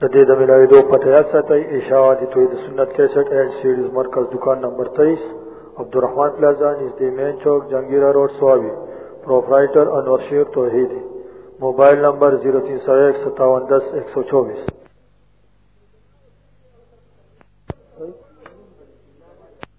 د دې د ملاویدو پته یا ساتي اشاعه د توحید سنت 61 اینڈ سیریز مرکز دکان نمبر 23 عبدالرحمن پلازا نږدې مین چوک جنگیرا روډ سوابي پرپرایټر انور شیر توحیدی موبایل نمبر 03015710124 Thank you.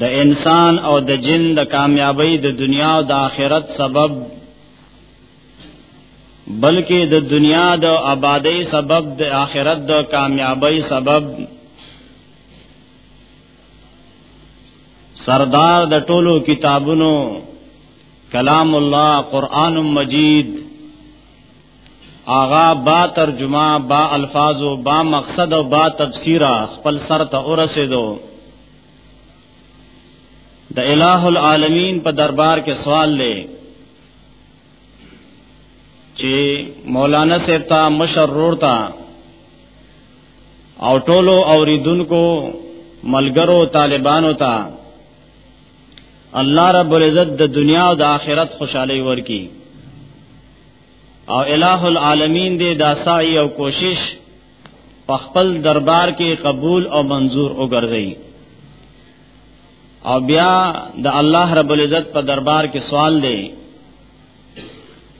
د انسان او د جن د کامیابی د دنیا او د آخرت سبب بلکې د دنیا د آبادی سبب د آخرت د کامیابی سبب سردار د ټولو کتابونو کلام الله قران مجید آغا با ترجمه با الفاظ او با مقصد او با تفسیر خپل سر ته ورسېدو د الٰه العالمین په دربار کې سوال لې چې مولانا صاحب ته مشرور تا او ټولو اوریدونکو ملګرو طالبانو ته الله رب العزت د دنیا او د آخرت خوشحالي ورکي او الہ العالمین دې دا سعی او کوشش په خپل دربار کې قبول او منظور وګرځي او بیا د الله رب العزت په دربار کې سوال دی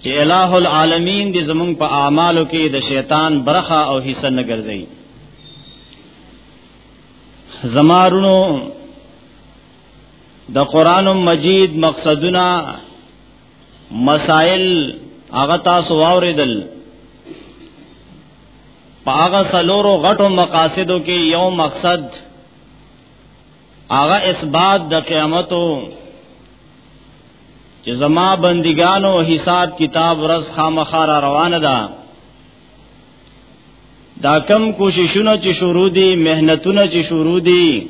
چې الہ العالمین دې زمونږ په اعمالو کې د شیطان برخه او حصہ نه ګرځي زمارونو د قران مجید مقصدونه مسائل هغه تاسو واوریدل پاغه سلورو غټو مقاصدو کې یو مقصد هغه اثبات د قیامتو چې زما بندګانو حساب کتاب ورځ خامخا را روانه ده دا کم کوششونه چې شروع دي مهنتونه چې شروع دي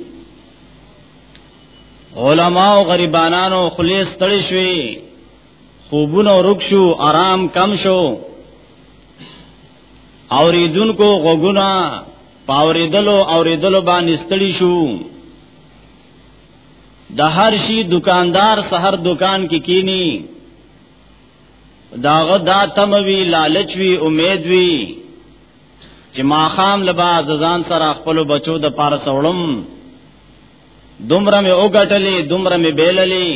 علما او غریبانانو خلیص تړي شوي خوبونه ورک شو آرام کم شو اوریدونکو غوګونه پاوریدلو اوریدلو باندې ستړي شو د هر شي دکاندار سحر دکان کې کی کینی داغه دا تموي لالچ وی امید وی چې ما خام لبا ځان سره خپل بچو د پاره سوړم دومره مې وګټلې دومره مې بیللې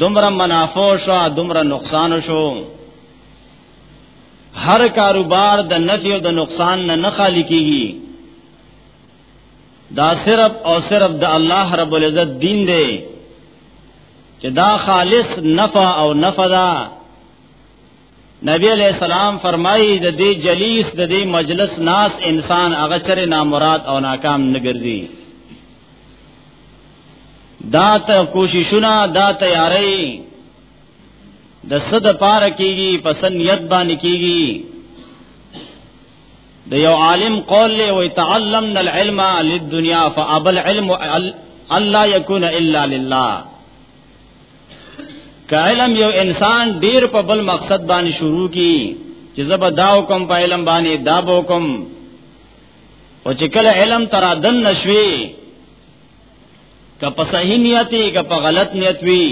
دومره منافع شو دومره نقصان شو هر کاروبار د نفع او د نقصان نه نه خالی کیږي دا صرف او صرف د الله رب العزت دین دی چې دا خالص نفع او نفع ده نبی علیہ السلام فرمایي د دې جلیس د دې مجلس ناس انسان هغه چره نامراد او ناکام نه ګرځي دا ته کوششونه دا تیاری د صد پار کیږي پسنیت باندې کیږي د یو عالم قول له وی تعلمنا العلم للدنيا فابل علم الله يكون الا لله که علم یو انسان ډیر په بل مقصد باندې شروع کی چې زبا دا حکم په علم باندې دا حکم او چې کله علم تر دن نشوي که په صحیح نیت که په غلط نیت وی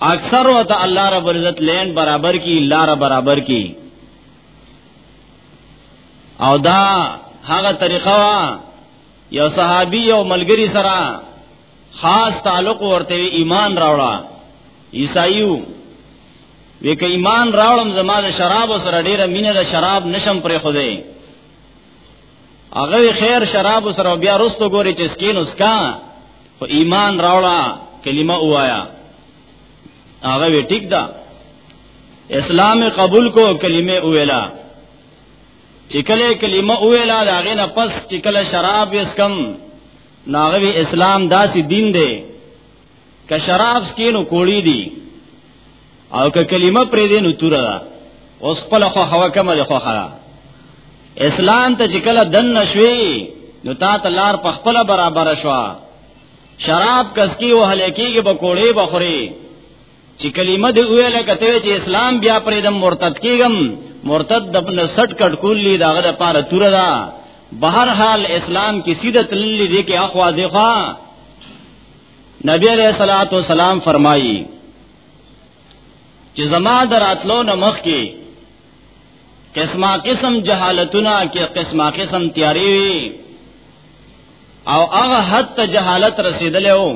اکثر وته الله رب عزت لین برابر کی لار برابر کی او دا هغه طریقه وا یو صحابي او ملګری سره خاص تعلق ورته ایمان راوړه عیسایو وک ایمان راوړم زما د شراب سره ډیره مینه د شراب نشم پرې خو دی هغه خیر شراب سره بیا رستو ګوري چې سکین اسکا خو ایمان راوړه کلمه وایا هغه وی ټیک ده اسلام قبول کو کلمه ویلا چې کله کلمه ویلا دا غینه پس چې کله شراب یې سکم ناغوی اسلام داسې دین دی که شراب سکینو کوړی دی او که کلمه پرې دینو توره ده اوس خپل خو هوا کمه ده خو خلا اسلام ته چې کله دن نشوي نو تا ته لار په خپل برابر شوا شراب کسکی او هلکیږي بکوړې بخوري چې کلمه دی ویل کته چې اسلام بیا پرې د مرتد کیګم مرتد د خپل سټ کټ کولی داغه د پاره تور دا بهر حال اسلام کې سیده تللی دی کې اخوا دی خوا نبی علیہ الصلوۃ والسلام فرمایي چې زما دراتلو نه مخ کې قسمه قسم جهالتونه کې قسمه قسم تیاری وي او هغه حد ته جهالت رسیدلې وو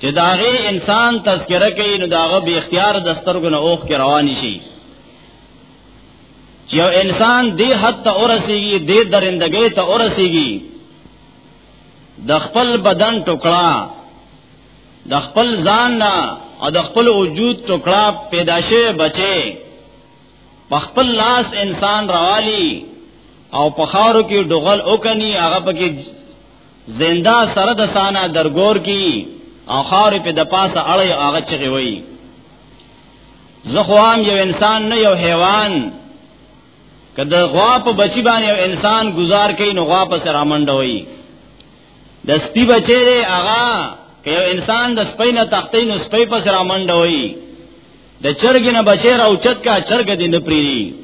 چې داغه انسان تذکرہ کوي نو داغه به اختیار د سترګو نه اوخ کې روان شي چې یو انسان دې حد ته ورسیږي دې درندګۍ ته ورسیږي د خپل بدن ټوکړه د خپل ځان نه او د خپل وجود ټوکړه پیدا شوه بچي په خپل لاس انسان راوالي او په خاورو کې ډغل وکني هغه پکې زنده سره د سانا درګور کی او خار په د پاسه اړي هغه چغي وای زخوام یو انسان نه یو حیوان کله غوا په بچی باندې یو انسان گزار کوي نو غوا په سره منډوي د سپي بچی دی هغه که یو انسان د سپي نه تختې نو سپي په سره منډوي د چرګ نه بچی را اوچت کا چرګ دې نه پری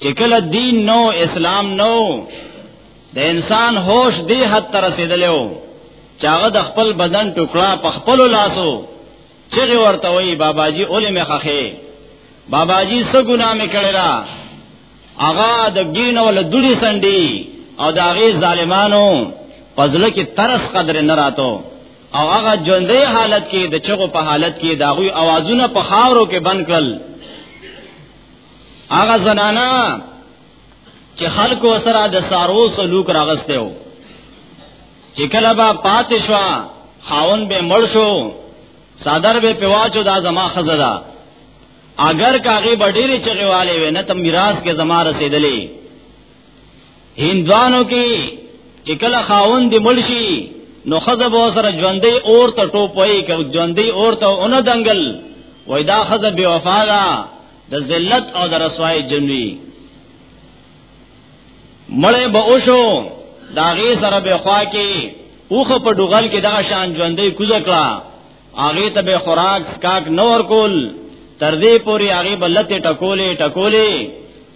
چې کله دین نو اسلام نو د انسان هوش دی حد تر رسیدلو چې هغه د خپل بدن ټوکړه په خپل لاسو چې ورته وی بابا جی اولې مخخه بابا جی څه ګناه مې کړی را هغه د دین ول دوړي سندي او د هغه ظالمانو پزله کې ترس قدر نه راتو او هغه ژوندې حالت کې د چغو په حالت کې داغوي اوازونه په خاورو کې بند کړل هغه زنانا چې خلکو سره د سارو سلوک راغسته و چې کله با پاتې شو خاون به مړ شو صدر به پواچو دا زما خزدا اگر کاغه بډېری چغواله و نه ته میراث کې زما رسیدلې هندوانو کې چې کله خاون دی مړ شي نو خزه به سره ژوندۍ اور ته ټوپوي که ژوندۍ اور ته اون دنګل وای دا خزه بے وفا ده د ذلت او د رسوای جنوي مړې به اوشو داغه سره به خوا کې اوخه په ډوغل کې دا شان ژوندې کوزه کړه هغه ته به خوراک سکاک نور کول تر دې پوري هغه بلته ټکولې ټکولې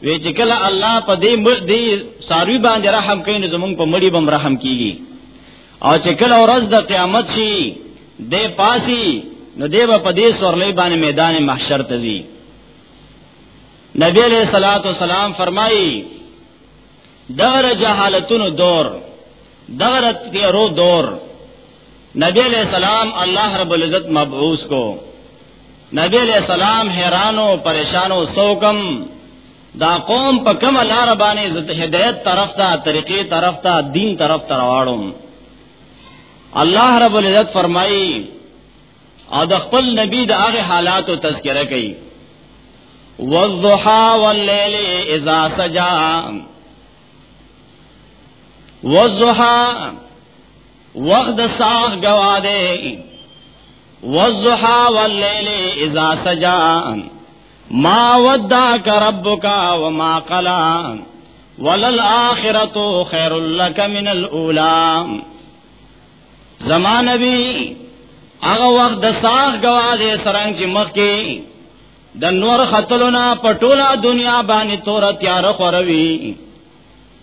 وی چې کله الله په دې مړ دی ساروی باندې رحم کوي نو زمونږ په مړی بم رحم کیږي او چې کله ورځ د قیامت شي د پاسي نو دیو په دې سورلې باندې میدان محشر ته ځي نبی علیہ الصلوۃ والسلام فرمایي دغه جهالتونو دور دغه تیرو دور نبی علیہ السلام الله رب العزت مبعوث کو نبی علیہ السلام حیرانو پریشانو سوکم دا قوم په کومه لار باندې زت هدایت طرف ته طریقې طرف ته دین طرف ته راوړم الله رب العزت فرمایي او د خپل نبی د هغه حالاتو تذکرہ کوي والضحى والليل اذا سجى والضحى وقت د ساغ گوا دے والضحا واللیل اذا سجا ما ودعک ربک وما قلا وللآخرت خیر لک من الاولی زمان نبی هغه وخت د ساغ گوا دے سرنګ چې مخ کې د نور خطلونه پټولا دنیا باندې تور تیار خوروي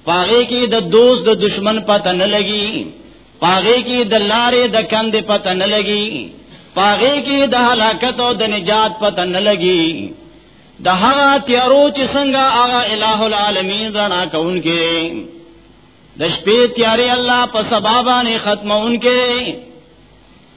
پاغه کې د دوست د دشمن پته نه لګي پاغه کې د لارې د کندې پته نه لګي پاغه کې د هلاکت او د نجات پته نه لګي د هغه تیارو چې څنګه هغه الٰه العالمین رڼا کوونکې د شپې تیارې الله په سبا باندې ختمونکې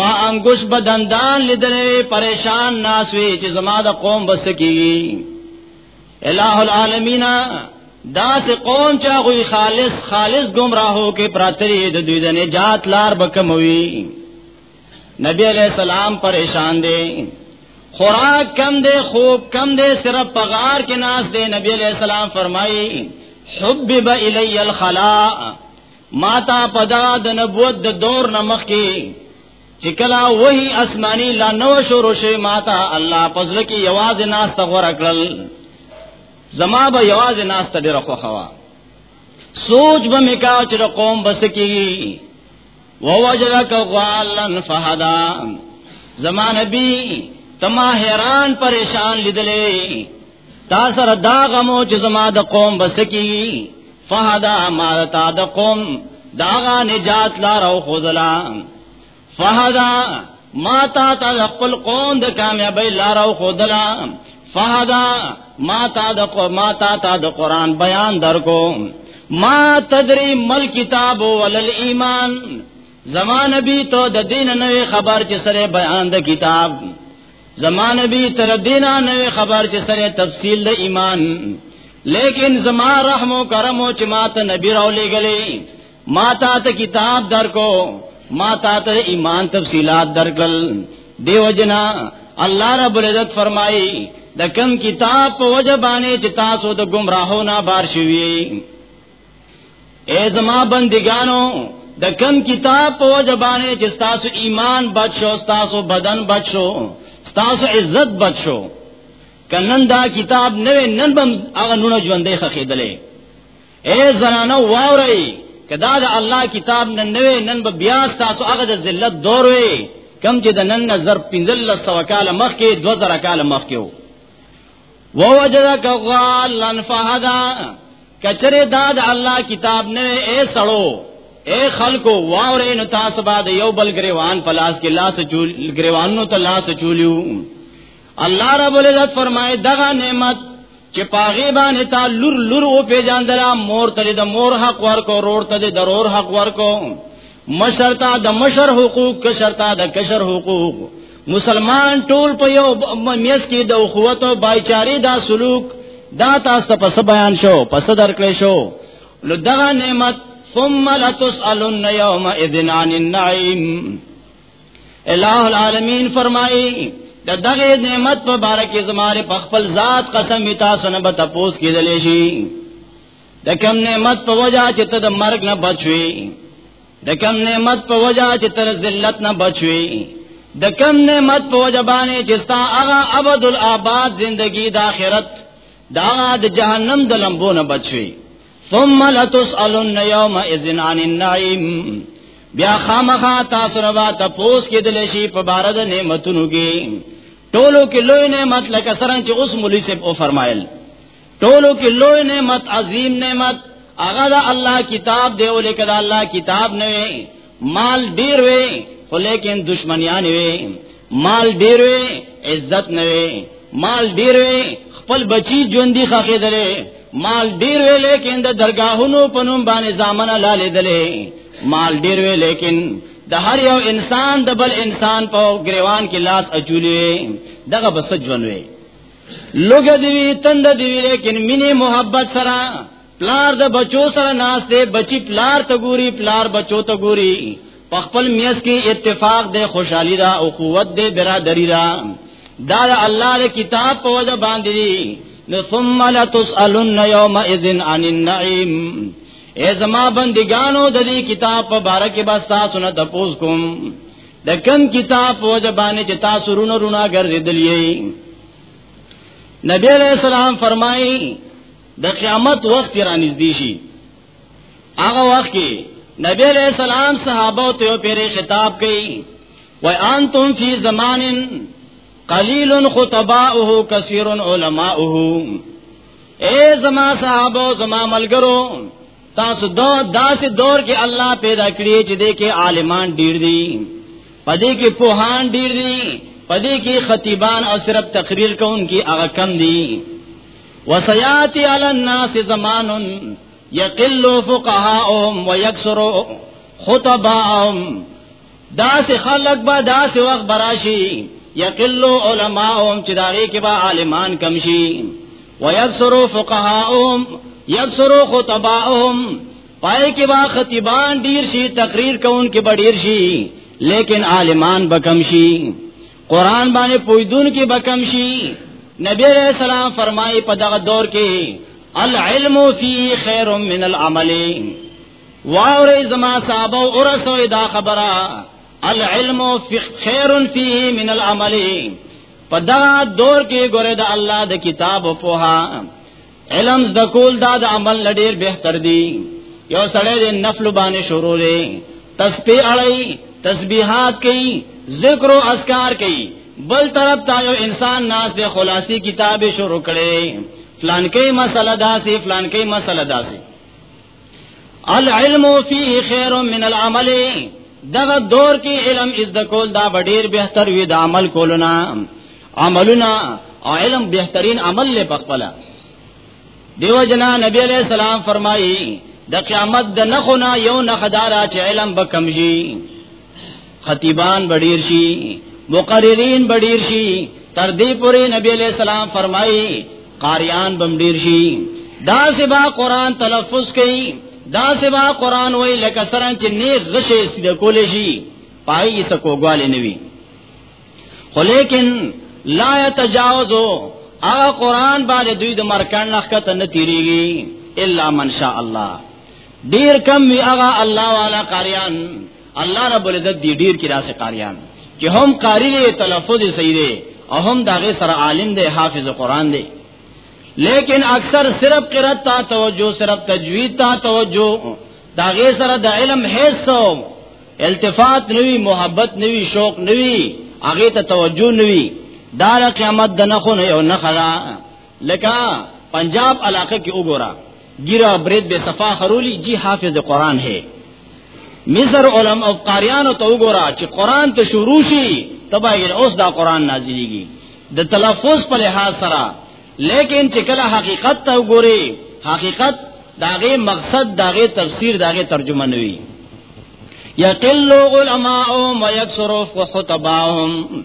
ما انګوش بدندان لیدلې پریشان ناس وی چې زما د قوم بس کیږي الہ العالمین دا سه قوم چا غوی خالص خالص گمراهو کې پراتری د دوی د نجات لار بکموي نبی علیہ السلام پریشان دی خوراک کم دے خوب کم دے صرف پغار کے ناس دے نبی علیہ السلام فرمائی حبب الی الخلاء ما تا پدا د نبوت د دور نمخ کې چې کلا وਹੀ اسماني لا نو شروع شي ما تا الله پزل کې یواز ناس ته غور کړل زما به یواز ناس ته ډېر خو خوا سوچ به میکا چې قوم بس کېږي ووجدک غالن فهدا زمان نبی تما حیران پریشان لیدلې تا سره دا غمو چې زما د قوم بسکی فهدا ما تا د قوم داغا نجات لار او خذلا فهدا ما تا تا د خپل قوم د کامیابی لار او خذلا فهدا ما تا د قوم ما تا تا د قران بیان درکو ما تدری مل کتاب ولل ایمان زمان نبی تو د دین نوې خبر چې سره بیان د کتاب زمان نبی تر دینا نه خبر چې سره تفصیل د ایمان لیکن زما رحم و کرم او چې ماته نبی راو لګلې ما تا ته کتاب درکو ما تا ته ایمان تفصيلات درکل دیو جنا الله رب العزت فرمایي د کم کتاب په وجبانه چې تاسو د گمراهو نه بار شوي اے زما بندگانو د کم کتاب په وجبانه چې تاسو ایمان بچو تاسو بدن بچو تاسو عزت بچو کنن دا کتاب نه نن بم هغه نونو ژوندې خخېدلې اے زنانو واوري کدا د الله کتاب نن نه نن به بیا تاسو هغه د ذلت دور وي کم چې د نن نظر 1500 کال مخکې 2000 کال مخکې وو ووجدک غالا فهدا کچره دا د الله کتاب نه اے سړو اے خلکو واورې نو تاسو به د یو بل گریوان په لاس کې لاس چول گریوانو ته لاس چولیو الله رب العزت فرمای دغه نعمت چې پاغي باندې تا لور لور او پیجاندلا مور ته د مور حق ورکو رور ته د رور حق ورکو مشرتا د مشر حقوق کشرتا د کشر حقوق مسلمان ټول په یو میس کې د اخوت او بایچاری دا سلوک دا تاسو په څه بیان شو په څه درکړې شو نو دا نعمت ثم لتسالن یوم اذن عن النعیم الہ العالمین فرمایي د دغه نعمت په باره کې زماره په خپل ذات قسم تاسو نه به تاسو کېدلې شي د کم نعمت په وجا چې ته د مرګ نه بچوي د کم نعمت په وجا چې تر ذلت نه بچوي د کم نعمت په وجا باندې چې ستا هغه ابد الاباد زندگی د آخرت دا د جهنم د لمبو نه بچوي ثم لتسالن يوم اذن عن النعيم بیا خامخا تاسو روا تپوس کې د لشي په بار د نعمتونو کې ټولو کې لوی نعمت لکه څنګه چې اوس مولوی صاحب او فرمایل ټولو کې لوی نعمت عظیم نعمت هغه د الله کتاب دی او لیکل الله کتاب نه وي مال ډیر وي خو لیکن دشمنیان وي مال ډیر وي عزت نه وي مال ډیر وي خپل بچی ژوندۍ خخې درې مال ډیر وی لیکن د درگاهونو په نوم باندې ځامن لاله دلې مال ډیر وی لیکن د هر یو انسان د بل انسان په گریوان کې لاس اچولې دغه بس ژوند وی لوګه دی تند دی لیکن مینه محبت سره پلار د بچو سره ناس دی بچی پلار ته ګوري پلار بچو ته ګوري په خپل میس کې اتفاق دی خوشحالي دا او قوت دی برادری دا دا د الله د کتاب په وجه باندې دی نو ثم لتسالن یومئذ عن النعیم ای زما بندگانو د دې کتاب په باره کې بس تاسو نه تاسو کوم د کم کتاب په وجه باندې چې تاسو رونو رونا ګرځیدلې نبی علیہ السلام فرمایي د قیامت وخت را نږدې شي هغه وخت کې نبی علیہ السلام صحابه ته یو پیری خطاب کوي و انتم فی زمان قلیل خطباؤه کثیر علماؤه اے زما صحابه زما ملګرو تاسو دو داسې دور کې الله پیدا کړی چې دې کې عالمان ډیر دي پدې کې پوهان ډیر دي پدې کې خطیبان او صرف تقریر کوونکي هغه کم دي وسیاتی علی الناس زمان یقل فقهاهم ويكثر خطباهم دا سه خلق با دا سه وخت براشي یقلو علماءهم چې داغه کې با عالمان کم شي ويبصروا فقهاءهم يبصروا خطباءهم پای کې با خطیبان ډیر شي تقریر کوون کې به ډیر شي لیکن عالمان بکم شي قران باندې پویدون کې بکم شي نبی علیہ السلام فرمایي په دغه دور کې العلم فی خیر من العمل واورې زما صاحب او رسوي دا خبره العلم فی خیر فیه من العمل په دا دور کې ګوره د الله د کتاب او پوها علم د کول دا د عمل لډیر بهتر دی یو سړی د نفل باندې شروع دی تسبیح اړای تسبیحات کوي ذکر او اذکار کوي بل طرف تا یو انسان ناس د خلاصي کتابه شروع کړي فلان کې مسله داسي فلان کې مسله داسي العلم فی خیر من العمل دغه دور کې علم از د کول دا ډیر بهتر وي د عمل کولونه عملونه او علم بهترین عمل له پخپله دیو جنا نبی علیہ السلام فرمایي د قیامت د نخونه یو نخدارا چې علم به کمږي خطیبان بډیر شي مقررین بډیر شي تر دې پورې نبی علیہ السلام فرمایي قاریان بم ډیر شي دا سبا قران تلفظ کوي دا سبا قران وای لکه سره چې نه غشې سید کول شي پای یې سکوګواله نوي خو لیکن لا يتجاوزو هغه قران باندې دوی د مرکان لخت نه تیریږي الا من شاء الله ډیر کم وی هغه الله والا قاریان الله رب العزت دی ډیر کې داسې قاریان چې هم قاری دی تلفظ صحیح دی او هم داغه سره عالم دی حافظ قران دی لیکن اکثر صرف قرات تا توجه صرف تجوید تا توجه داغه سره د علم حس التفات نوی محبت نوی شوق نوی هغه ته توجه نوی دا قیامت د نخو نه یو نخلا لکه پنجاب علاقه کې وګوره ګیرا برید به صفا خرولی جی حافظ قران ہے مصر علماء او قاریانو ته وګوره چې قران ته شروع شي تبایګر اوس دا قران نازلېږي د تلفظ په لحاظ سره لیکن چې کله حقیقت ته وګوري حقیقت داغه مقصد داغه تفسیر داغه ترجمه نوي یقل علماء و یکثر خطباهم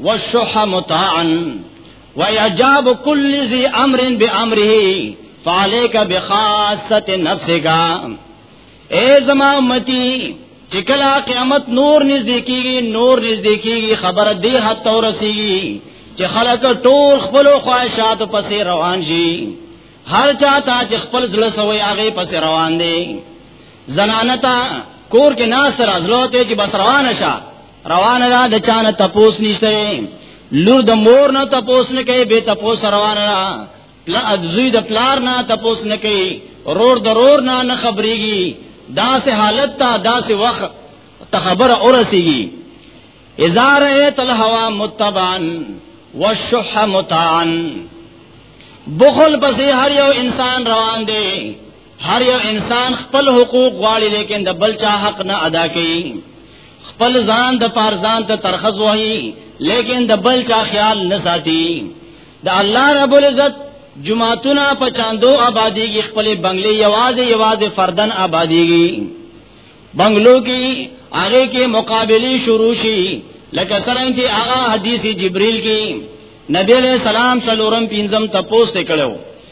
والشح متاعا ويجاب كل ذي امر بامره فعليك بخاصه نفسك اے زما امتی چې کله قیامت نور نږدې کیږي نور نږدې کیږي خبره دی حتی ورسیږي چې خلک ټول خپل خواهشاتو پسې روان شي هر چا ته چې خپل ځل سوی هغه پسې روان دي زنانه تا کور کې ناس راځلو ته چې بس روان شه روانه ده د چانه تپوس نشته لور د مور نه تپوس نه کوي به تپوس روانه ده پلا ازوی د پلار نه تپوس نه کوي رور د رور نه نه خبريږي دا سه حالت تا دا سه وخت ته خبر اورسيږي اذا رأيت الهوى متبعا والشح متعا بخل پسې هر یو انسان روان دی هر یو انسان خپل حقوق غواړي لیکن د بل چا حق نه ادا کوي خپل ځان د پارزان ته ترخص وایي لیکن د بل چا خیال نه ساتي د الله رب العزت جمعتونه په چاندو آبادیږي خپل بنگلې یوازې یوازې فردن آبادیږي بنگلو کې هغه کې مقابله شروع شي لکه څنګه چې هغه حدیث جبرئیل کې نبی علیہ السلام سلورم پینزم تپوس ته کړو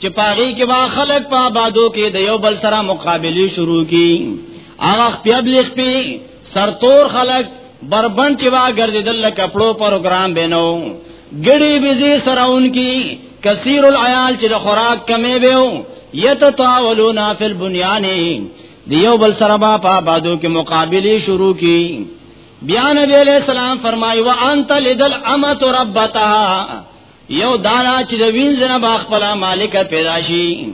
چې پاغي کې وا خلق په آبادو کې د یو بل سره مقابله شروع کی هغه خپل لیک پی سرتور خلق بربند چې وا ګرځیدل له کپړو پروګرام بینو ګړي بيزي سراون کی کثیر العیال چې د خوراک کمې ویو یتطاولون فی البنیان دیو بل سره با په آبادو کې مقابله شروع کی بیا نبی علیہ السلام فرمایي وانت لدل امه ربتها یو دانا چې د وینځنه با خپل مالک پیدا شي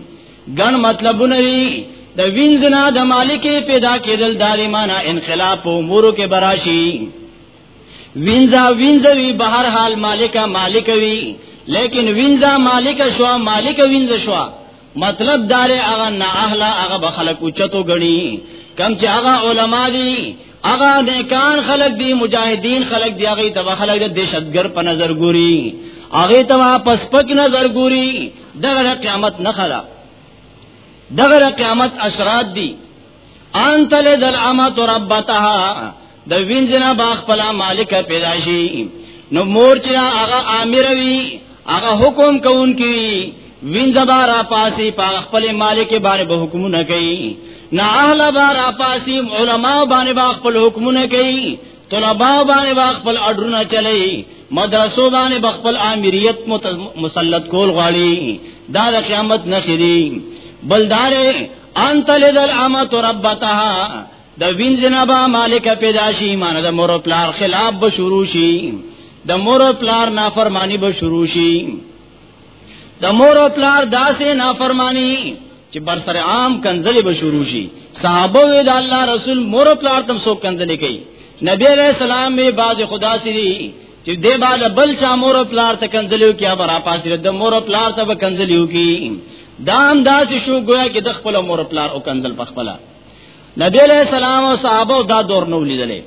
ګڼ مطلبونه وی د وینځنه د مالک پیدا کېدل داري معنا انقلاب په امور کې براشي وینځا وینځوي بهر حال مالک مالک وی لیکن وینځا مالک شو مالک وینځ شو مطلب دار هغه نه اهلا هغه به خلق اوچتو غني کم چې هغه علما دي هغه نیکان خلق دي مجاهدین خلق دي هغه تبع خلق دي دهشتګر په نظر ګوري هغه تبع پس پک نظر ګوري دغه قیامت نه خلا دغه قیامت اشرات دي انت لذل امت ربتها د وینځنا باغ پلا مالک پیدا شي نو مور چې هغه امیر وي هغه حکم کوونکی وینځه بارا پاسي په خپل مالک باندې به حکمونه کوي نه اهل بارا پاسي علما باندې به خپل حکمونه کوي طلبا باندې به خپل اډرونه چلي مدرسو باندې به خپل امریت مسلط کول غواړي دا د قیامت نخري بلدارې انت لذل امت ربتها د وینځنا با مالک پیدا شي مان د مور پلار خلاف به شروع شي د مور پلار نافرمانی به شروع شي د مور پلار داسې نافرمانی چې بر سر عام کنزلې به شروع شي صحابه وی د الله رسول مور پلار تم سو کنزلې کوي نبی علیہ السلام می باز خدا سری چې دې بعد بل چا مور پلار ته کنځلیو کې ابر اپاسې د مور پلار ته به کنځلیو کې دا انداز شو گویا کې د خپل مور پلار او کنځل په خپل نبی علیہ السلام او صحابه دا دور نو لیدلې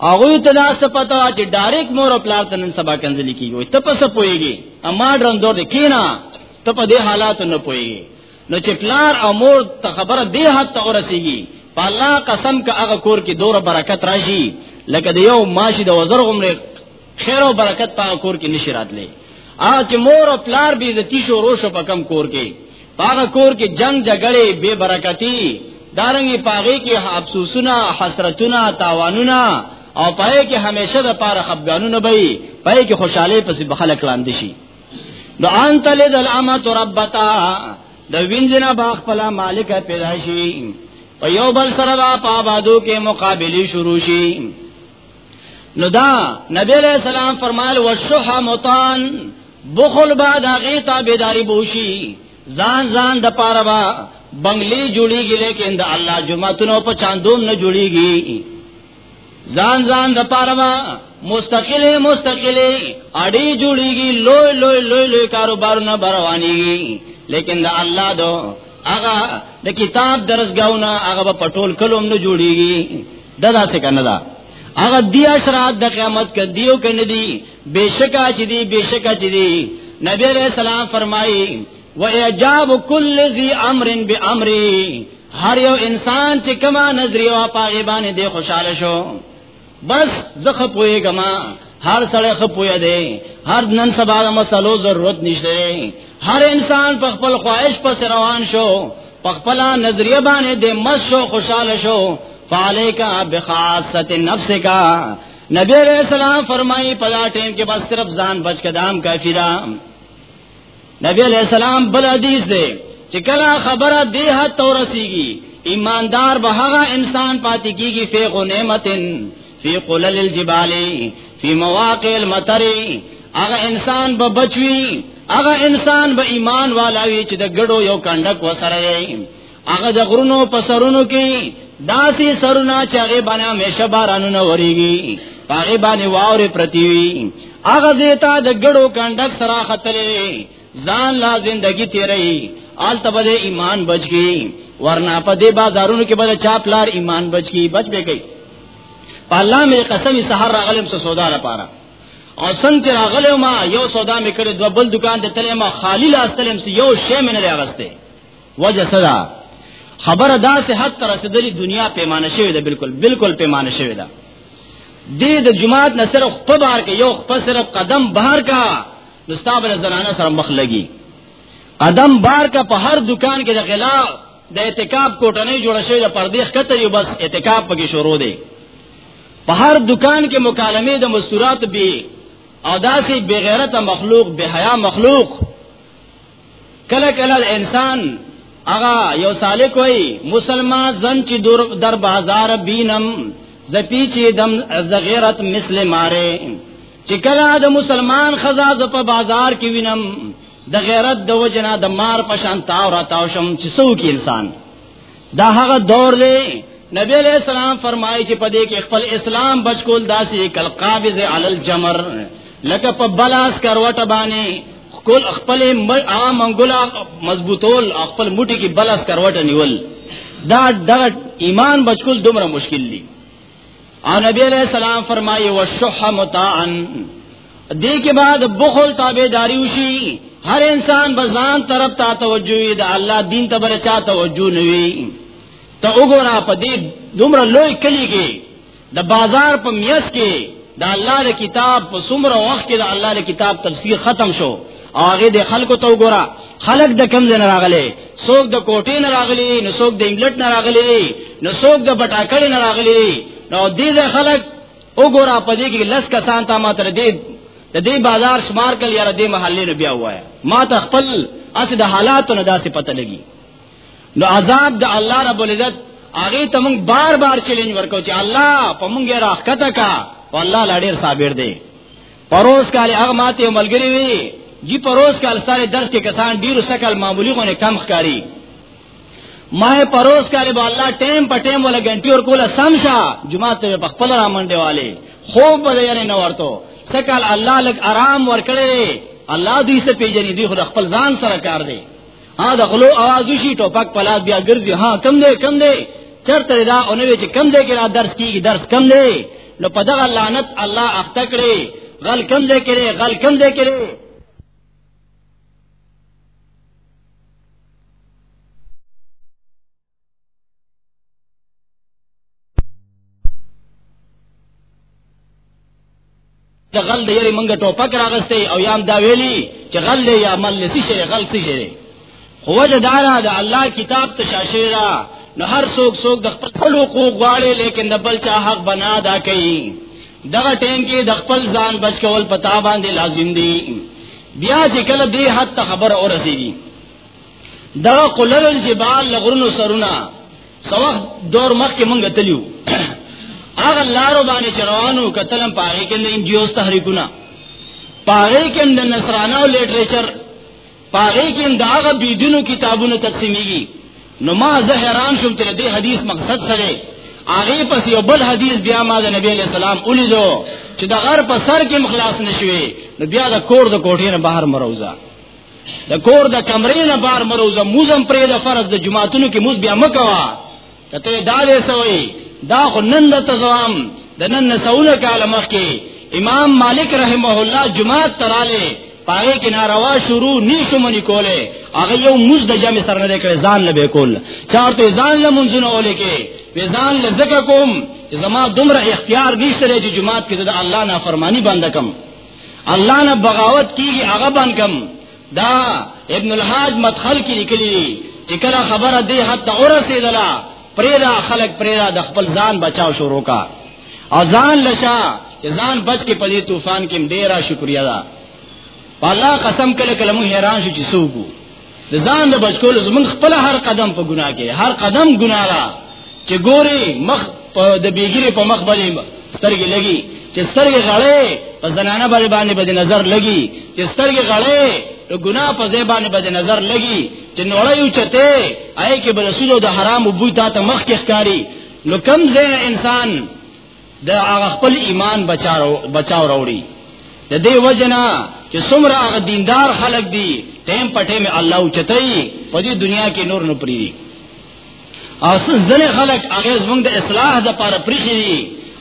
هغه ته دا څه پتا چې ډایرک مور پلار ته نن سبا کنځلې کیږي ته پس پويږي اما درن دور کې نه ته په دې حالات نه پويږي نو چې پلار او مور ته خبره دې حد ته ورسیږي په الله قسم که هغه کور کې دور برکت راشي لکه د یو ماشي د وزر غمره خیر او برکت په کور کې نشی راتلې ا چې مور او پلار به د تیشو روشو په کم کور کې پاغه کور کې جنگ جګړې بے برکتی دارنګي پاغه کې افسوسونه حسرتونه تاوانونه او پای کې همیشه د پاره خپګانونه به پای کې خوشاله پسې بخلک لاندې شي د ان تل د الامت ربتا د وینځنه با خپل مالک پیدا شي په یو بل سره با پابادو کې مقابله شروع شي نو دا نبی علیہ السلام فرمایل وشح متان بخل بعد هغه تابعداري بوشي ځان ځان د پاره با بنگلي جوړیږي لیکن د الله جمعتونو په چاندوم نه جوړیږي ځان ځان د پاره ما مستقله مستقله اړي جوړيږي لوی لوی لوی لوی کاروبارونه بروانيږي لیکن دا الله دو هغه د کتاب درسګاونه هغه په پټول کلوم نه جوړيږي دا داسې کنه دا هغه دی اشرات د قیامت کې دیو کې نه دی بشکا چې دی بشکا چې دی نبی علیہ السلام فرمایي و اجاب کل ذی امر بامره هر یو انسان چې کما نظریه او پاغه باندې دی خوشاله شو بس زخه پوي کما هر سړی خپوی دی هر نن سبا د مسلو ضرورت نشته هر انسان په خپل خواهش پس روان شو په خپل نظریه باندې د مس شو خوشاله شو فالیکا بخاصت نفسک نبی علیہ السلام فرمایي په لا ټیم کې بس صرف ځان بچ کدام کافی دا نبی علیہ السلام بل حدیث دی چې کله خبره دی حد تور رسیږي ایماندار به هغه انسان پاتې کیږي فیق نعمتن فی قلل الجبال فی مواقع المطر هغه انسان به بچوي هغه انسان به ایمان والاوي چې د ګډو یو کندک وسره وي هغه د غرونو په سرونو کې داسې سرونه چې هغه باندې همیشه بارانونه وریږي هغه باندې واورې پرتی وي هغه زیتا د ګړو کندک سره خطلې ځان لا زندگی تیرې آل تبد ایمان بچي ورنا په دې بازارونو کې بل چاپلار ایمان بچي بچ به گئی په الله مې قسم سحر راغلم سو سودا لپاره او څنګه چې راغلم ما یو سودا مې کړې دوه بل دکان ته تلم خالی لاس تلم یو شی مې نه راغسته وجه صدا خبره دا سه حد تر رسیدلی دنیا پیمانه شوی ده بالکل بالکل پیمانه شوی ده د د جماعت نه صرف په بار کې یو خپل صرف قدم بهر کا د ستابره زنانه سره مخ لګي قدم بار کا په هر دکان کې د غلا د اعتکاف کوټنۍ جوړ شوی د پردې خطر یو بس اعتکاف پکې شروع دی په هر دکان کې مکالمه د مستورات به او داسې بغیرت مخلوق به حیا مخلوق کله کله انسان اغا یو سالک وای مسلمان زن چې در بازار بینم زپی چې دم زغیرت مثل ماره چې کله د مسلمان خزا د په بازار کې وینم د غیرت د وجنا د مار په شان تاو را تاو شم چې سو کې انسان دا هغه دور دی نبی علیہ السلام فرمایي چې په دې کې خپل اسلام بچکول داسې کل قابض علی الجمر لکه په بلاس کروټ باندې خپل خپل عام انګلا مضبوطول خپل موټي کې بلاس کروټ نیول دا دغه ایمان بچکول دومره مشکل دی او نبی علیہ السلام فرمایي وشح متاعا دې کې بعد بخل تابعداري وشي هر انسان بزان طرف ته توجه وي د الله دین ته برچا توجه نه وي ته وګوره په دې دومره لوی کلی کې د بازار په میس کې د الله د کتاب په څومره وخت کې د الله د کتاب تفسیر ختم شو هغه د خلکو ته وګوره خلک د کم ځای راغلي څوک د کوټې نه راغلي نو څوک د انګلټ نه راغلي نو څوک د بټاکل نه راغلي نو دې د خلک وګوره په دې کې لس کسان ته ما تر دې د دې بازار شمار کړ یاره دې محلې نه بیا وایا ما ته خپل اس د حالاتو نه داسې پته لګي نو عذاب د الله رب العزت هغه ته موږ بار بار چیلنج ورکو چې الله په موږ راخته کا والله لړیر صابر دی پروس کال هغه ماته ملګری وی جی پروس کال سره درس کې کسان ډیرو سکل معمولی غونه کم ښکاری ما پروس کال به الله ټیم په ټیم ولا غنټي ور کوله سمشا جمعه ته په خپل را منډه والے خوب به یې نه ورته سکل الله لک آرام ورکړي الله دې سه پیژنې دې خو خپل ځان سره کار دی ها د غلو आवाज شي ټوپک پلاس بیا ګرځي ها کم دی کم دی چرته دا اونوي چې کم دی کې را درس کیږي درس کم دی نو په دغه لعنت الله اخته کړي غل کم دی کړي غل کم دی کړي د غل د یری منګه ټوپک راغسته او یام دا ویلی چې غل یا مل سی شي غل سی شي خو وجه دارا د الله کتاب ته شاشیرا نو هر څوک څوک د خپل خپل حقوق غواړي لیکن د بل چا حق بنا دا کوي دغه ټیم کې د خپل ځان بچ کول پتا باندې لازم دي بیا چې کله دې حد ته خبر اورسېږي دا قلل الجبال لغرونو سرونه سوخ دور مخ کې مونږ تلیو هغه لارو باندې چروانو قتلم پاره کې د انجیوز تحریکونه پاره کې د نصرانو لټریچر پاره کې د هغه بيدینو کتابونو تقسیمېږي نو ما زه حیران شوم چې دې حدیث مقصد سره هغه پس یو بل حدیث بیا ما د نبی علیہ السلام ولیدو چې د غر په سر کې مخلاص نشوي نو بیا د کور د کوټې نه بهر مروزه د کور د کمرې نه بار مروزه موزم پرې د فرض د جمعاتونو کې موز بیا مکوا ته ته دا دې سوي دا خو نن د تزوام د نن نسونه کال مخکي امام مالک رحمه الله جمعات تراله پاره کې ناروا شروع نشو منی کوله هغه یو موز د جمع سره نه کړي ځان لبه کول چارته ځان لمنځونه ولې کې وزان لزکه کوم زما دومره اختیار نشته چې جمعات کې د الله نافرمانی باندې کوم الله نه بغاوت کیږي هغه باندې کم دا ابن الحاج مدخل کې لیکلي چې کله خبره دی حتی اورسېدلا پرېدا خلق پرېدا د خپل ځان بچاو شروع کا او ځان لشا چې ځان بچ کې په دې طوفان کې ډېره شکریا ده الله قسم کله کله مو حیران شو چې سوګو د ځان د بچکول زمون خپل هر قدم په ګناه کې هر قدم ګناه را چې ګوري مخ د بیګری په مخ باندې سترګې لګي چې سترګې غړې په زنانه باندې باندې باندې نظر لګي چې سترګې غړې د ګناه په ځای باندې باندې نظر لګي چې نوړې یو چته آی کې بل رسول د حرام بوتا ته مخ کې ښکاری نو کم زین انسان د هغه خپل ایمان بچاو بچاو راوړي د دې وجنا چې څومره هغه دیندار خلک دي ټیم په ټیم الله او چتای په دې دنیا کې نور نه پری دي او ځنه خلک هغه زمونږ د اصلاح د لپاره پریخي دي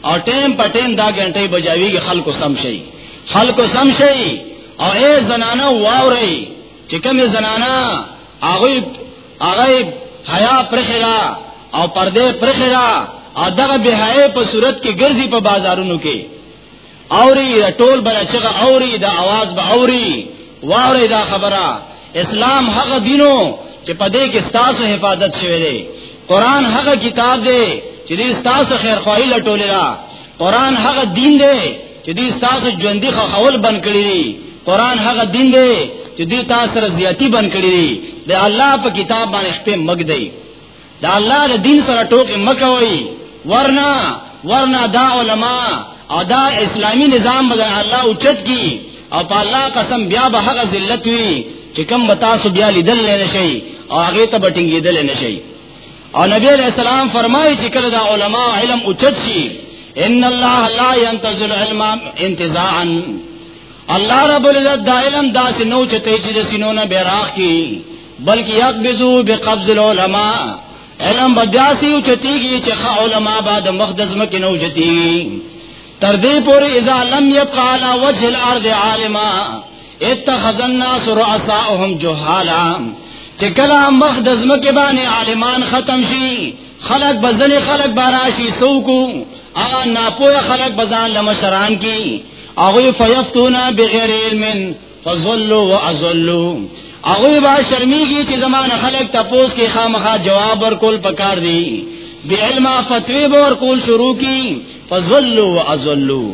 او ټیم په ټیم دا غنټي بجاویږي خلکو سم شي خلکو سم شي او اے زنانه واوري چې کومه زنانا هغه هغه حیا پرخرا او پردې پرخرا او دغه بهای په صورت کې ګرځي په بازارونو کې اوري ټول بلچغه اوري دا आवाज به اوري واوري دا خبره اسلام هغه دینو چې په دې کې ستاسو حفاظت شوی دی قران هغه کتاب دی چې دې ستاسو خیر خواهی لټولې ده قران هغه دین دی چې دې تاسو ژوندۍ خول بن کړی دی قران هغه دین دی چې دې تاسو سره زیاتی بن کړی دی د الله په کتاب باندې خپې مګ دی د الله د دین سره ټوکې مکوي ورنا ورنا دا علما او دا اسلامی نظام بدل الله اوچت کی او په الله قسم بیا به هغه ذلت وی چې کم بتا سو بیا لیدل نه شي او هغه ته بټینګیدل نه شي او نبی علیہ السلام فرمایي چې کله دا علما علم اوچت شي ان الله لا ينتظر العلم انتزاعا الله رب العزت دا علم دا سينو چته چې د سينو نه بیراغ کی بلکې يقبضو بقبض العلماء علم بداسي او چتيږي چې خا علما بعد مقدس مکه نو چتيږي تر دې پورې اذا لم يبقى على وجه الارض عالما اتخذ الناس رؤساءهم جهالا چې کله مخ د زمکه باندې عالمان ختم شي خلق بزنه خلق باراشي سوکو اغه ناپوه خلق بزان لمشران کی اغه فیفتونا بغیر علم فظلوا واظلوا اغه با شرمېږي چې زمانه خلق تپوس کې خامخا جواب ورکول پکار دی بی علم فتوی بور کول شروع کی فظلوا واظلوا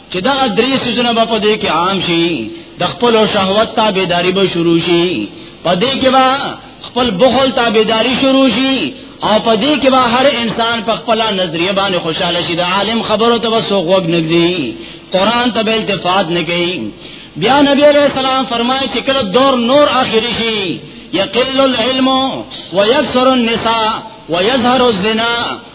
چې دا درې سيزونه په دې کې عام شي د خپل شهوت تابعداري به شروع شي په دې کې با خپل بخل تابعداري شروع شي او په دې کې با هر انسان په خپل نظریه باندې خوشاله شي د عالم خبرو ته وسوغ وګ نګدي قران ته به التفات نه کوي بیا نبی علیہ السلام فرمایي چې کله دور نور اخري شي یقل العلم ويكثر النساء ويظهر الزنا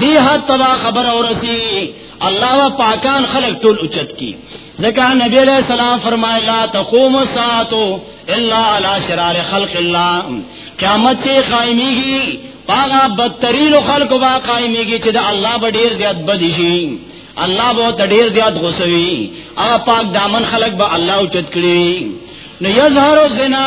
دی حد تبا خبر اور رسی اللہ و پاکان خلق ټول اچت کی ذکا نبی علیہ السلام فرمائے لا تقوم ساتو الا علی شرار خلق اللہ قیامت سے قائمی گی پاگا بدترین خلق با قائمی گی چی دا اللہ با دیر زیاد بدی شی اللہ با تا دیر زیاد غصوی اگا پاک دامن خلق با اللہ اچت کری نو یظہر الزنا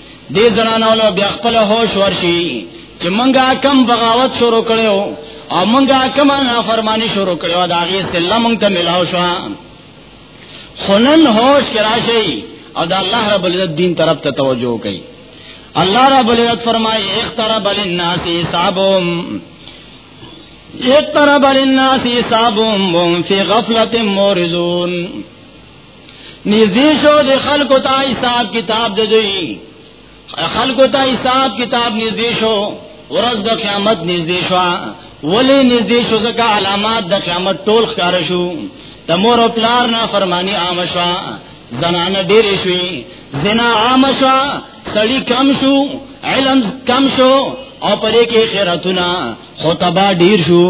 دې زنانو له بیا خپل هوش ورشي چې مونږه کم بغاوت شروع کړو او مونږه کم نافرمانی شروع کړو دا غي سلام مونږ ته ملاو شو خنن هوش کراشي او دا الله رب العزت دین طرف ته توجه کوي الله رب العزت فرمایي اخترب للناس حسابهم اخترب للناس حسابهم وهم في غفلة مورزون نږدې شو د خلکو ته حساب کتاب د دوی خلکو ته حساب کتاب نږدې شو ورځ د قیامت نږدې شو ولې نږدې شو ځکه علامات د قیامت ټول ښکار شو د مور او پلار نه فرمانی عام شو زنانه ډېر شوې زنا عام شو سړی کم شو علم کم شو او پرې کې خیراتونه خو تبا ډېر شو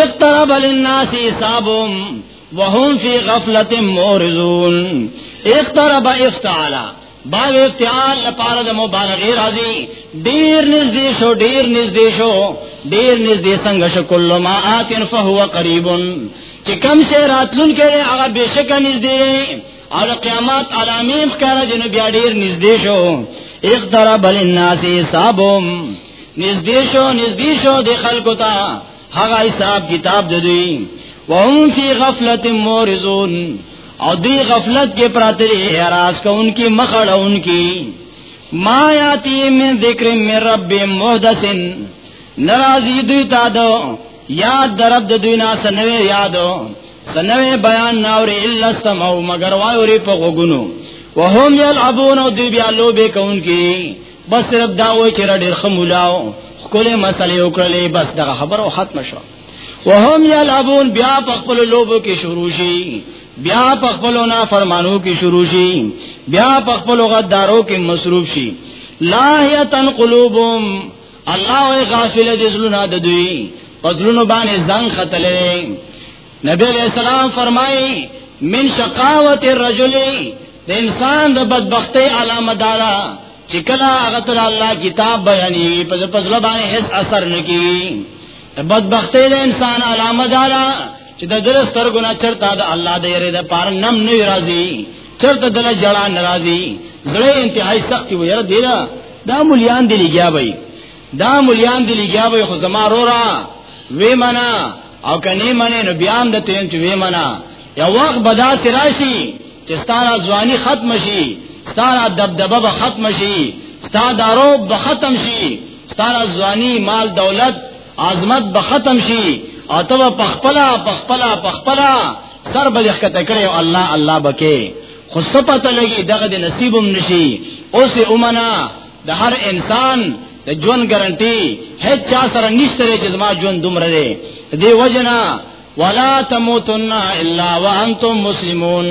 اقترب للناس حسابهم وهم فی غفلت مورزون اخترب افتعالا باغ افتعال لپاره د مبالغه راځي ډیر نږدې شو ډیر نږدې شو ډیر نږدې څنګه شو کله ما اتن فهو قریب چې کم شي راتلون کې هغه بشک نږدې او قیامت علامې ښکار جن بیا ډیر نږدې شو اقترب للناس حسابهم نږدې شو نږدې شو د خلکو ته هغه حساب کتاب د دوی وهم فی غفلت مورزون او دی غفلت کې پراته دي اعتراض کوونکی مخړونکی ما یاتی من ذکر من رب محدثن ناراضی دوی تا دو یاد درب د دوی نه سنوي یادو سنوي بیان ناور الا استمعوا مگر وایوري په غوګونو وهم یلعبون او دوی بیا لوبه کوونکی بس صرف دا وای چې ډېر خمولاو خپل مسلې وکړلې بس دا خبر او ختم شو وهم یلعبون بیا په خپل لوبو کې شروع شي بیا په خپل نه فرمانو کې شروع شي بیا په خپل غدارو کې مصروف شي لاهیتن قلوبهم الله غافل دي زلون د دوی پزلون باندې ځان خطلې نبی علیہ السلام فرمایي من شقاوت الرجل د انسان د بدبختی علامه دارا چې کله هغه تر الله کتاب بیانې په پسله باندې هیڅ اثر نکي د بدبختی د انسان علامه دارا چې د درس تر ګنا چرته د الله د یری د پار نم نه راځي چرته د جړا ناراضي زړه انتهای سخت وي یره دیرا دا مليان دی لګیا وي دا مليان دی لګیا وي خو زما رورا وې منا او کني منه نو بیا هم د تین چې وې منا یو وخت بدا سراشي چې ستاره ځواني ختم شي ستاره دبدبه به ختم شي ستاره دارو به ختم شي ستاره ځواني مال دولت عظمت به ختم شي او ته په خپل په خپل په خپل سر به ښکته کړي او الله الله بکې خو سپته لګي دغه د نصیبم نشي اوس اومنا د هر انسان د ژوند ګارانټي هیڅ چا سره نشته چې زما ژوند دومره دی دی وجنا ولا تموتن الا وانتم مسلمون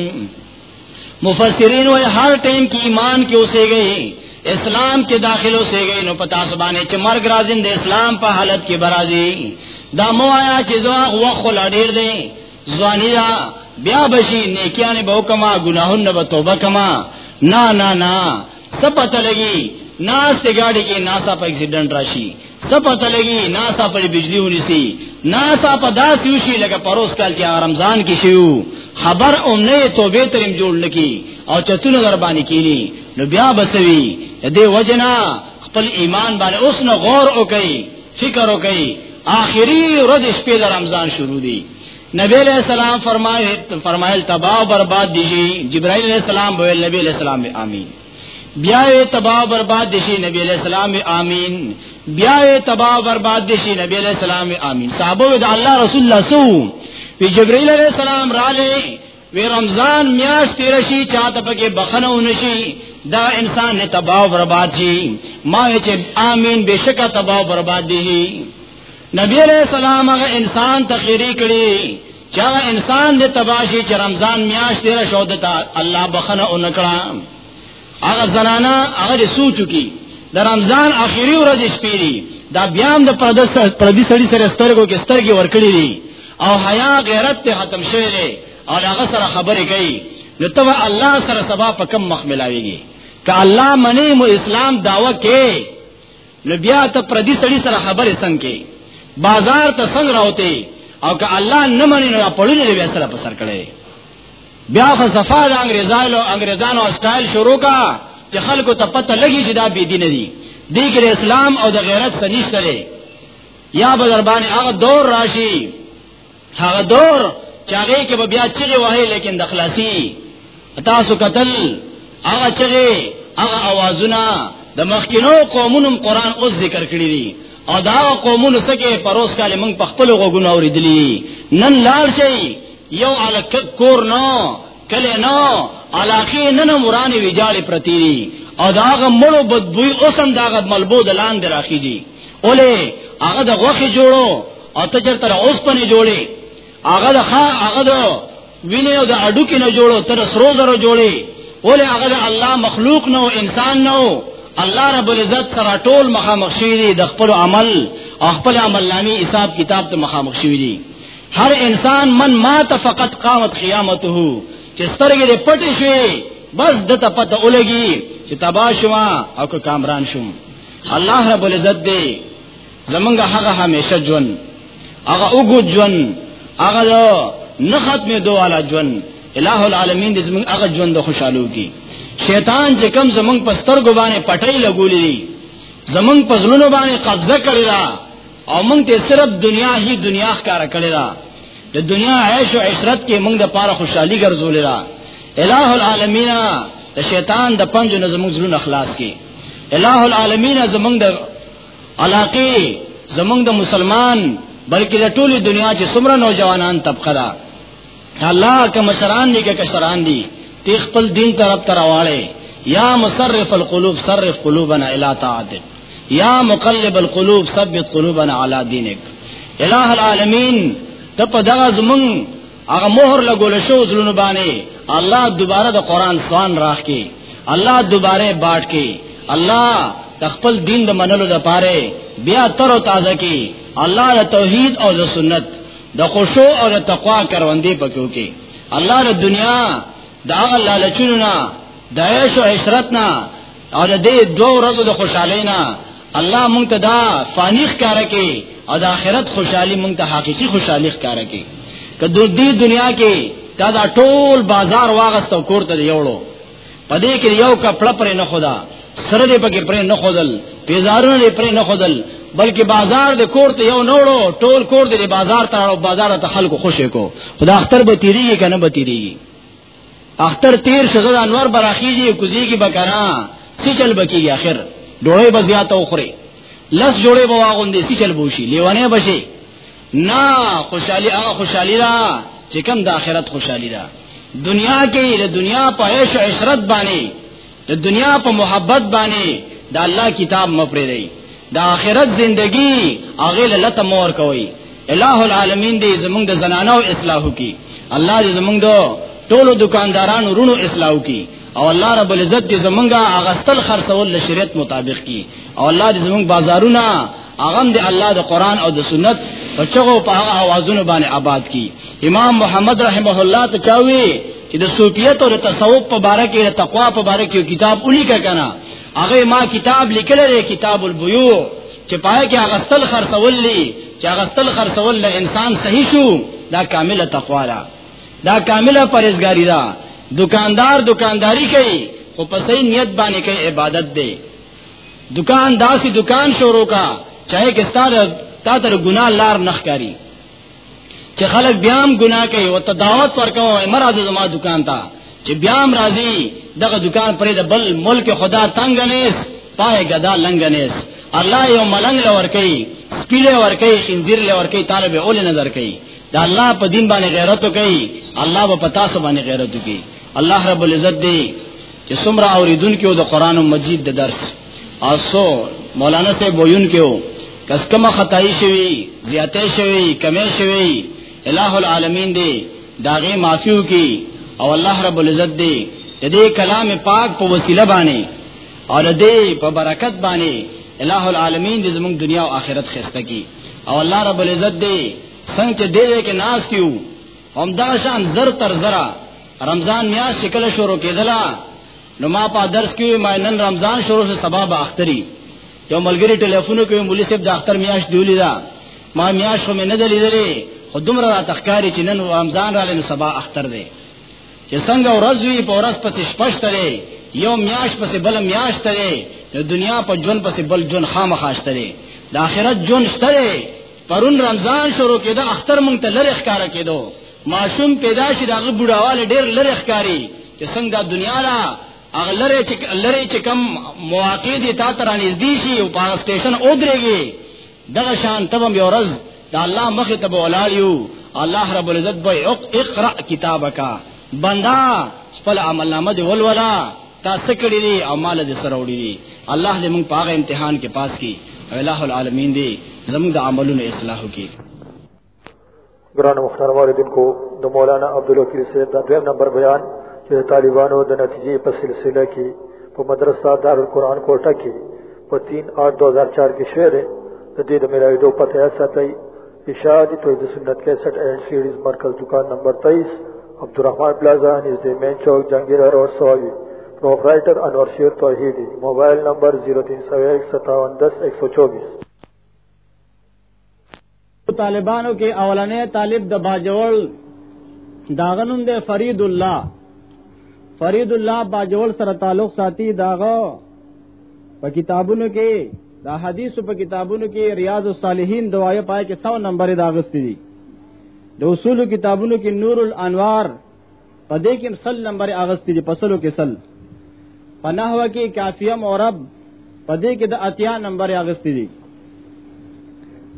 مفسرین وای هر ټیم کې ایمان کې اوسې گئی اسلام کې داخل اوسې گئی نو پتا سبانه چې مرګ راځین د اسلام په حالت کې برازي دا مو آیا چې زو وخت لړیر دی ځواني دا بیا بشي نیکیانه به کما ګناهونه به توبه کما نا نا نا سپته لګي ناس ته گاڑی کې ناسا په اکسیډنټ راشي سپته لګي ناسا پر بجلی ونیسي ناسا په داسې وشي لکه پروس کال چې رمضان کې شیو خبر اوم نه توبه تریم جوړ لکی او چتونه در باندې کینی نو بیا بسوي دې وجنا خپل ایمان باندې اوس نه غور وکي فکر وکي آخري ورځ شپې د رمضان شروع دي نبی علیہ السلام فرمائے فرمائے تباہ و برباد دیجی جبرائیل علیہ السلام بویل نبی علیہ السلام بے آمین بیا وی تباہ و برباد دیجی نبی علیہ السلام بے آمین بیا وی تباہ و برباد دیجی نبی علیہ السلام بے آمین صحابہ وی دا اللہ رسول اللہ سو وی جبرائیل علیہ السلام را لے وی رمضان میاش تیر شي چاته پکې بخنه ونشي دا انسان نه تباہ او برباد شي ما چې امين بشکا تباہ او برباد دي نبی علیہ السلام هغه انسان تخیری کړي چا انسان نه تباہ شي چې رمضان میاش تیر شو دتا الله بخنه ونکړه هغه زنانه هغه سوچو کی د رمضان اخیری ورځ شپې دي دا بیا هم د پردس پردي سړي سره سترګو کې سترګې ورکړي دي او حیا غیرت ته ختم شوی دی او هغه سره خبرې کوي نو ته الله سره سبا په کم مخ ملاويږي ک الله منی مو اسلام داوا کې نو بیا ته پردي سړي سره خبرې څنګه کې بازار ته څنګه راوته او ک الله نه منی نو په لوري بیا سره په سر کړي بیا خو صفا د انګريزانو انګريزانو اسټایل شروع کا چې خلکو ته پته لګي چې دا بی دین دي دې کې اسلام او د غیرت سنیش سره یا بزربان هغه دور راشي هغه دور چې هغه کې به بیا چیغه وایي لیکن د خلاصي تاسو قتل هغه چیغه هغه اوازونه د مخکینو قومونو قرآن اوس ذکر کړی دي او دا قومونو سکه پروس کاله موږ په خپل غوګونو اوریدلی نن لال شي یو الک کور نو کله نو علاقه نن مرانه ویجال پرتی دي او داغه مړو بدبوی اوسم داغه ملبو د لاندې راخیږي اوله هغه د غوخه جوړو او ته چرته اوس پنه جوړي هغه د خا هغه د وینې او د اډو کې نه جوړو تر سرو زرو جوړي اوله هغه د الله مخلوق نو انسان نو الله رب العزت سره ټول مخامخ شوی دی د خپل عمل او خپل عمل نامي حساب کتاب ته مخامخ شوی دی هر انسان من مات فقط قامت قیامته چې سترګې دې پټې شوې بس د ته پته ولګي چې تبا شوما او که کامران شوم الله رب العزت دې زمونږ هغه همیشه ژوند هغه وګد ژوند هغه نه ختمې دواله ژوند الہ العالمین دې زمونږ هغه ژوند خوشاله کی شیطان چې کم زمونږ پستر ګبانه پټې لګولې زمونږ پزلونو باندې قبضه کړی او موږ ته صرف دنیا هی دنیا ښکار کړی دا د دنیا عیش او عشرت کې موږ د پاره خوشحالي ګرځولې دا الہ العالمین د شیطان د پنځو نظمو زړه اخلاص کې الہ العالمین زمونږ د علاقه زمونږ د مسلمان بلکې د ټولي دنیا چې څومره نوجوانان طبقه ده الله که مشران دي که کشران دي تی خپل دین طرف ترواړي یا مصرف القلوب صرف قلوبنا الى طاعتك یا مقلب القلوب ثبت قلوبنا على دينك الہ العالمین ته په دغه زمون هغه مهر لګول شو زلون باندې الله دوباره د قران سوان راخ کی الله دوباره باټ کی الله تخپل دین د منلو لپاره بیا تر او تازه کی الله د توحید او د سنت د خشوع او د تقوا کروندې پکې کې الله د دنیا دا الله لچونو نه د عیش او عشرت نه او د دې دوه ورځو د خوشحالۍ نه الله مونږ ته دا فانی ښکارا کې او د آخرت خوشحالي مونږ ته حقيقي خوشحالي ښکارا کې که د دې دنیا کې دا ټول بازار واغستو کوړه ته یوړو پدې کې یو کپړه پرې نه خدا سره دې پکې پرې نه خدل پیزارونه دې پرې نه خدل بلکې بازار دې کور ته یو نوړو ټول کور دې بازار ته او بازار ته خلکو خوشې کو خدا اختر به تیریږي کنه به تیریږي اختر تیر شغل انور براخیږي کوزي کې بکرا سچل بکیږي اخر ډوړې بزیات او خوري لس جوړې بواغوندې سچل بوشي لیوانه بشي نه خوشحالي هغه خوشحالي را چې کوم د آخرت خوشحالي را دنیا کې د دنیا په عيش او عشرت باندې د دنیا په محبت باندې د الله کتاب مپری دی د آخرت زندگی هغه لته مور کوي الہ العالمین دې زمونږ د زنانو اصلاح کی الله دې زمونږ د ټولو دکاندارانو رونو اصلاح کی او الله رب العزت دې زمونږه اغستل خرڅول شریعت مطابق کی او الله دې زمونږ بازارونه اغم دی الله د قران او د سنت په چغو په هغه اوازونو باندې آباد کی امام محمد رحمه الله ته چاوي چې د صوفیت او د تصوف په باره کې د تقوا په باره کې کتاب ولیکه کنه هغه ما کتاب لیکل لري کتاب البیوع چې پای کې هغه تل خرڅول لي چې هغه تل خرڅول له انسان صحیح شو دا کامله تقوا ده دا کامله پرهیزګاری ده دکاندار دکانداری کوي خو په صحیح نیت باندې کوي عبادت دی دکان داسې دکان شروع کا چاہے کې ستاره تا تر ګناه لار نخکاری چې خلک بیا هم ګناه کوي او ته دعوت ورکو مراد زما دکان ته چې بیا هم راځي دغه دکان پرې د بل ملک خدا تنگ نیس پای غدا لنګ نیس الله یو ملنګ لور کوي سپیله ور کوي خنزیر لور کوي طالب اول نظر کوي دا الله په دین باندې غیرت کوي الله په پتا سو باندې غیرت کوي الله رب العزت دی چې څومره اوریدونکو د قران مجید د درس اوسو مولانا سے بوین کېو کس کما خدای شوی زیاته شوی کمه شوی الہ العالمین دی داغه معافیو کی او الله رب العزت دی د دې کلام پاک په وسیله باندې او د دې په برکت باندې الہ العالمین دې زموږ دنیا او آخرت خسته کی او الله رب العزت دې څنګه دې کې ناس کیو هم دا شان زر تر زرا رمضان میاشت کله شروع کېدله نو ما په درس کې ما نن رمضان شروع شو سبا به اختری یو ملګری ټلیفون کوي مولوی صاحب د اختر میاشت دی ولیدا ما میاشت خو مې نه دلیدلې خو دومره را تخکاری چې نن رمضان را لنو سبا اختر دی چې څنګه ورځ وی په ورځ پسې شپشت لري یو میاش پسې بل میاش لري د دنیا په جون پسې بل جون خامخاش لري د آخرت جون شته پرون رمضان شروع کېده اختر مونږ ته لری ښکارا کېدو ماشوم پیدا شي دغه بډاواله ډیر لری ښکاری چې څنګه د دنیا را هغه لری چې لری چې کم مواقع دي تا تر نږدې شي او په سټیشن او درېږي دغه شان تبم یو ورځ د الله مخ ته بولالیو الله رب العزت به اقرا کتابک بندا خپل عمل نامه دی ولولا تاسو کړی دی او مال دې سره وړي دی الله دې موږ په امتحان کې پاس کی الہ العالمین دی زموږ د عملونو اصلاح کی گران مختار والدین کو د مولانا عبدالوکیل صاحب دا دویم نمبر بیان چې طالبانو د نتیجې په سلسله کې په مدرسه دارالقرآن کوټه کې په 3 8 2004 کې شعر د دې د ملاویدو پته یا ساتي اشاعت توحید سنت 61 اینڈ سیریز مرکز دکان نمبر 23 عبدالرحمن پلازا نزد مین چوک جنگیر روڈ سوابی پروپرائٹر انور شیر توحیدی موبائل نمبر 03015710124 طالبانو کې اولنې طالب د باجوړ داغه نوم دی فرید الله فرید الله باجوړ سره تعلق ساتي داغه په کتابونو کې دا حدیث په کتابونو کې ریاض الصالحین دوايا پای کې 100 نمبر داغستې دي د اصول کتابونو کې نور الانوار په دې کې سل نمبر اغستې دي پسلو کې سل په نحوه کې کافیه مورب په دې کې د اتیا نمبر اغستې دي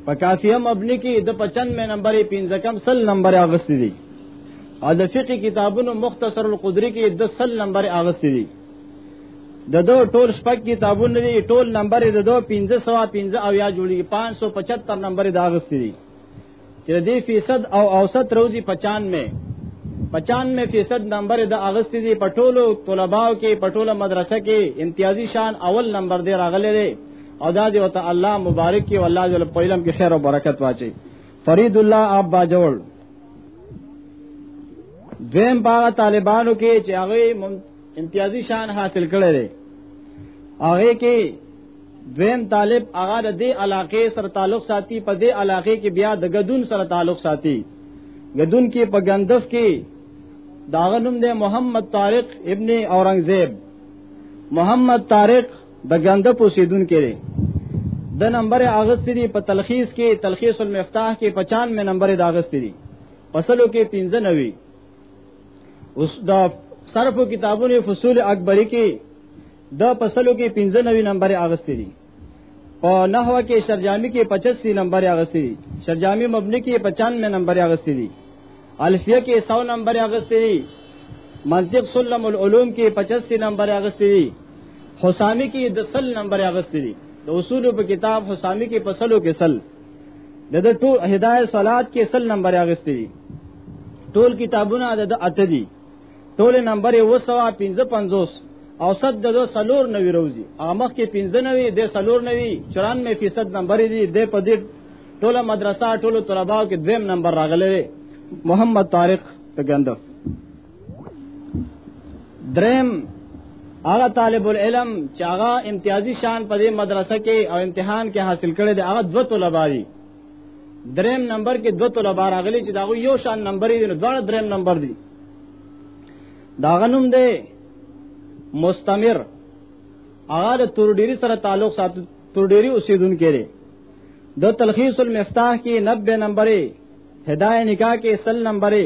په کافیه مبني کې د 95 نمبر 15 کم سل نمبر اغستې دي او د فقه کتابونو مختصر القدری کې د سل نمبر اغستې دي د دو ټول شپږ کتابونه دي ټول نمبر د دو 1515 او یا جوړي 575 نمبر د اغستې دي چې دې فیصد او اوسط روزي 95 95 فیصد نمبر د اغستی دی په ټولو طلباو کې په ټوله مدرسه کې امتیازي شان اول نمبر دی راغلی دی او دا دی وته الله مبارک کی والله جل په علم کې خیر او برکت واچي فرید الله اب باجوړ دویم باغ طالبانو کې چې هغه امتیازي شان حاصل کړی دی هغه کې دویم طالب هغه د دې علاقې سره تعلق ساتي په دې علاقې کې بیا د غدون سره تعلق ساتي غدون کې په غندف کې داغه نوم دی محمد طارق ابن اورنګزیب محمد طارق د غندف اوسیدون کې دی د نمبر اغست دی په تلخیص کې تلخیص المفتاح کې 95 نمبر د اغست دی پسلو کې 15 نوي اوس د صرف کتابونو فصول اکبری کې د پسلو کې 95 نمبر اغستې دي په نحو کې شرجامی کې 85 نمبر اغستې دي شرجامی مبني کې 95 نمبر اغستې دي الفیه کې 100 نمبر اغستې دي منطق سلم العلوم کې 85 نمبر اغستې دي حسامی کې د سل نمبر اغستې دي د اصول په کتاب حسامی کې پسلو کې سل د د ټول هدايه صلات کې سل نمبر اغستې دي ټول کتابونه د اته دي ټول نمبر یې 255 اوسط د 290 روزي هغه مخ کې 95 د 290 94% نمبر دی د په دې ټوله مدرسه ټولو طلباو کې دویم نمبر راغلی محمد طارق تګندف دریم هغه طالب العلم چې هغه امتیازي شان په دې مدرسه کې او امتحان کې حاصل کړي دي هغه دوه طلبه دي دریم نمبر کې دو طلبه راغلي چې دا یو شان نمبر دی نو دواړه دریم نمبر دی دا غنوم دی مستمر هغه د تورډيري سره تعلق سات تورډيري اوسیدونکو دی د تلخیص المفتاح کې 90 نمبرې هدايه نکاح کې 100 نمبرې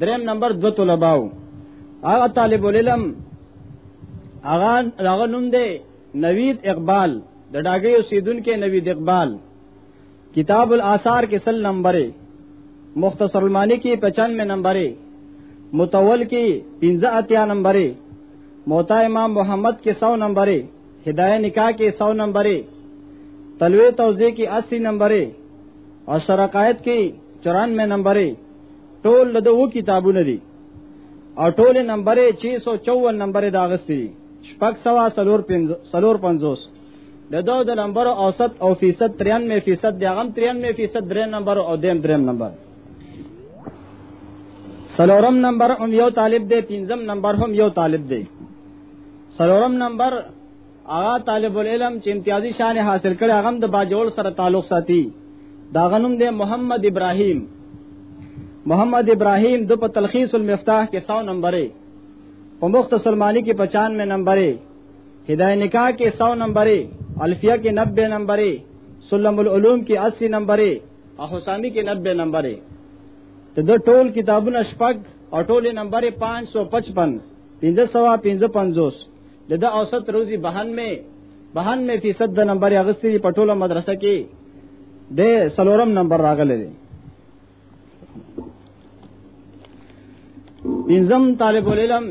دریم نمبر دو طلباو هغه طالب العلم هغه هغه نوم دی نوید اقبال د ډاګي اوسیدون کې نوید اقبال کتاب الاثار کې سل نمبرې مختصر المانی کې 95 نمبرې متول کې 15 اتیا نمبرې موتا امام محمد کې 100 نمبرې هدايه نکاح کې 100 نمبرې تلوي توزیع کې 80 نمبرې او شرقایت کې 94 نمبرې ټول له دوه کتابونه دي او ټول نمبر 654 نمبر دا غستې دي شپږ سوا سلور پنځ سلور پنځوس د دو د نمبر اوسط او فیصد 93 فیصد دی غم 93 فیصد درې نمبر او دیم دریم نمبر سلورم نمبر هم یو طالب دی پنځم نمبر هم یو طالب دی سلورم نمبر هغه طالب العلم چې امتیازي شان حاصل کړي هغه د باجوړ سره تعلق ساتي دا غنوم دی محمد ابراهیم محمد ابراهیم د په تلخیص المفتاح کې 100 نمبرې په مختصر معنی کې 95 نمبرې هدايه نکاح کې 100 نمبرې الفیه کې 90 نمبرې سلم العلوم کې 80 نمبرې او حسامی کې 90 نمبرې ته د ټول کتابونه شپږ او ټول نمبرې 555 1555 د د اوسط روزي بهن می بهن می فیصد د نمبر اغستی په ټوله مدرسه کې د سلورم نمبر راغلی دی پنځم طالب العلم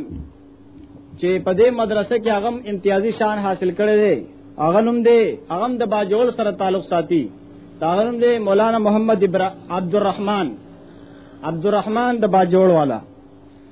چې په دې مدرسه کې هغه امتیازي شان حاصل کړی دی هغه نوم دی هغه د باجول سره تعلق ساتي دا نوم دی مولانا محمد عبدالرحمن عبدالرحمن د باجوړ والا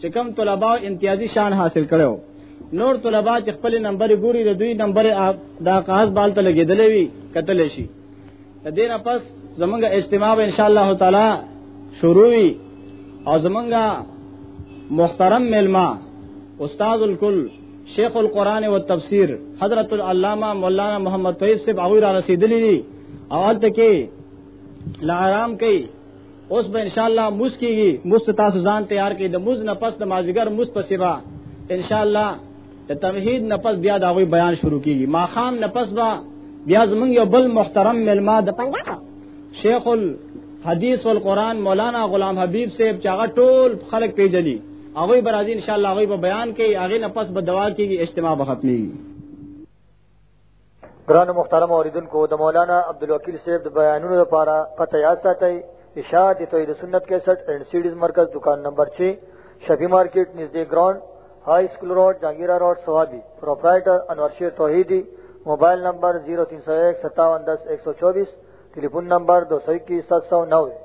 چې کم طلبه امتیازي شان حاصل کړو نور طلبه چې خپل نمبر ګوري د دوی نمبر دا قاز بالته لګیدلې وي کتل شي د دې نه پس زمونږ اجتماع ان شاء الله تعالی شروع وي او زمونږ محترم ملما استاد الکل شیخ القرآن و تفسیر حضرت العلامہ مولانا محمد طیب صاحب اوی را رسیدلی دی او الته کې لارام کوي اوس به ان شاء الله موس کیږي موس تاسو ځان تیار کړئ د موز نه پس د مازیګر موس په سیبا ان شاء الله د توحید نه پس بیا دا غوي بیان شروع کیږي ما خام نه پس با بیا زمونږ یو بل محترم ملما د پنجاب شیخ الحدیث والقران مولانا غلام حبیب صاحب چاغه ټول خلق پیجلی هغه برازي ان شاء الله هغه بیان کوي هغه نه پس به دوا کیږي اجتماع به ختمي ګران محترم اوریدونکو د مولانا عبدالوکیل صاحب د بیانونو لپاره پته یاد ساتئ اشاعت توحید سنت 61 اینڈ سیډیز مرکز دکان نمبر 6 شفی مارکیټ نږدې ګراوند های سکول روډ جهانگیرا روډ سوابي پرپرایټر انور شیر توحیدی موبایل نمبر 03015710124 ټلیفون نمبر 22179